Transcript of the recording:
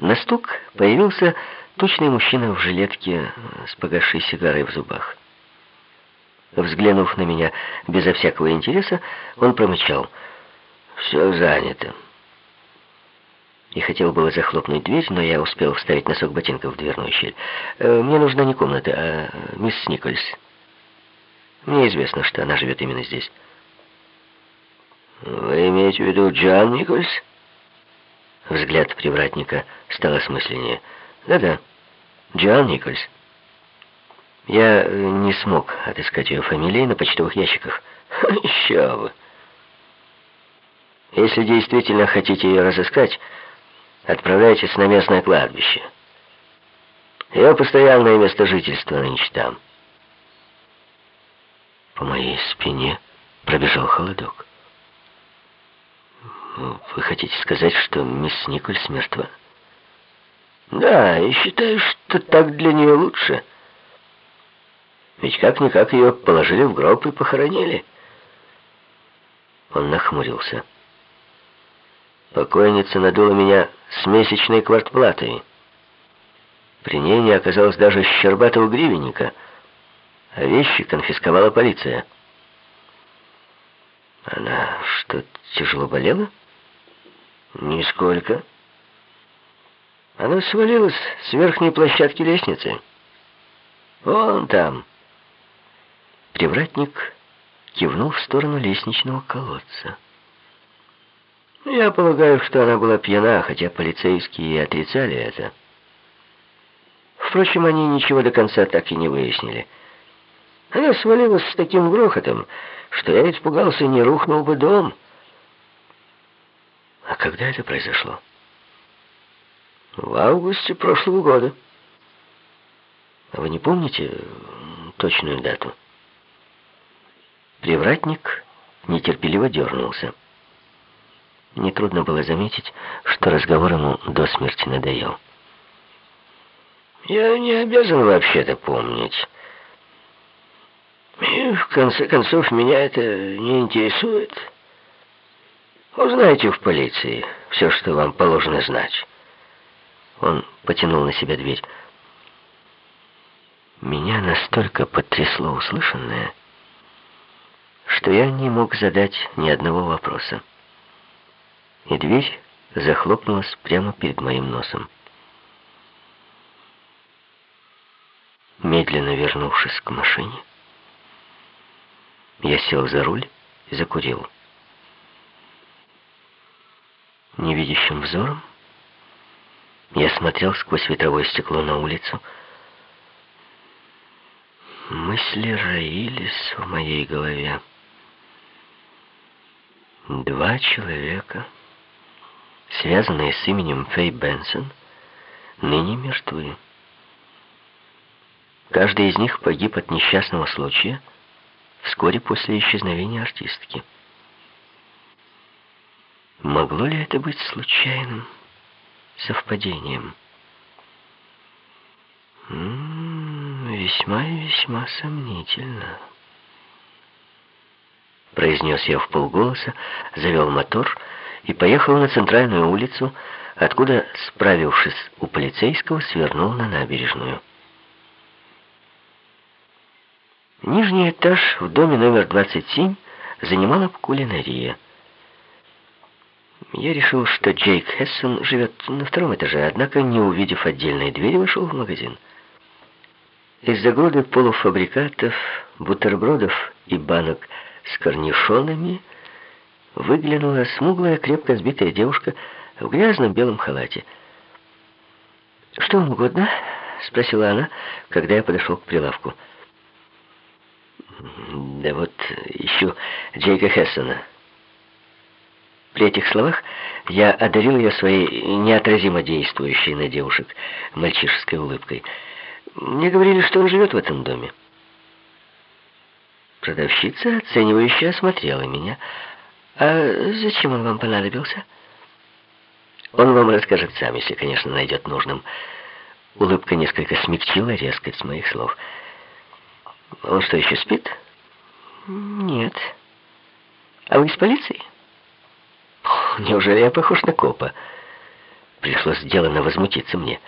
На стук появился тучный мужчина в жилетке с погасшей сигарой в зубах. Взглянув на меня безо всякого интереса, он промычал. «Все занято». И хотел было захлопнуть дверь, но я успел вставить носок ботинка в дверную щель. «Э, «Мне нужна не комната, а мисс Никольс. Мне известно, что она живет именно здесь». «Вы имеете в виду Джан Никольс?» Взгляд привратника стал осмысленнее. «Да-да, Джан Никольс». Я э, не смог отыскать ее фамилии на почтовых ящиках. Еще вы. Если действительно хотите ее разыскать, отправляйтесь на местное кладбище. Ее постоянное место жительства нынче там. По моей спине пробежал холодок. Вы хотите сказать, что мисс Никольс мертва? Да, и считаю, что так для нее лучше. — ведь как-никак ее положили в гроб и похоронили. Он нахмурился. Покойница надула меня с месячной квартплатой. При ней не оказалось даже щербатого гривенника, а вещи конфисковала полиция. Она что, тяжело болела? Нисколько. Она свалилась с верхней площадки лестницы. Вон там. Привратник кивнул в сторону лестничного колодца. Я полагаю, что она была пьяна, хотя полицейские и отрицали это. Впрочем, они ничего до конца так и не выяснили. Она свалилась с таким грохотом, что я испугался, не рухнул бы дом. Когда это произошло? В августе прошлого года. А вы не помните точную дату? Привратник нетерпеливо дернулся. Нетрудно было заметить, что разговор ему до смерти надоел. «Я не обязан вообще-то помнить. И в конце концов меня это не интересует. Узнайте в полиции все, что вам положено знать». Он потянул на себя дверь. Меня настолько потрясло услышанное, что я не мог задать ни одного вопроса. И дверь захлопнулась прямо перед моим носом. Медленно вернувшись к машине, я сел за руль и закурил. Невидящим взором я смотрел сквозь ветровое стекло на улицу. Мысли роились в моей голове. Два человека, связанные с именем Фэй Бенсон, ныне мертвы. Каждый из них погиб от несчастного случая вскоре после исчезновения артистки. Могло ли это быть случайным совпадением? М -м, весьма и весьма сомнительно произнес я в полголоса, завел мотор и поехал на центральную улицу, откуда, справившись у полицейского, свернул на набережную. Нижний этаж в доме номер 27 занимала кулинария. Я решил, что Джейк Хессон живет на втором этаже, однако, не увидев отдельной двери, вышел в магазин. Из-за груды полуфабрикатов, бутербродов и банок с корнишонами выглянула смуглая, крепко сбитая девушка в грязном белом халате. «Что вам угодно?» — спросила она, когда я подошел к прилавку. «Да вот ищу Джейка Хессона». При этих словах я одарил ее своей неотразимо действующей на девушек мальчишеской улыбкой. Мне говорили, что он живет в этом доме. Продавщица, оценивающе осмотрела меня. «А зачем он вам понадобился?» «Он вам расскажет сам, если, конечно, найдет нужным». Улыбка несколько смягчила резкость моих слов. «Он что, еще спит?» «Нет». «А вы из полиции?» «Неужели я похож на копа?» Пришлось сделано возмутиться мне.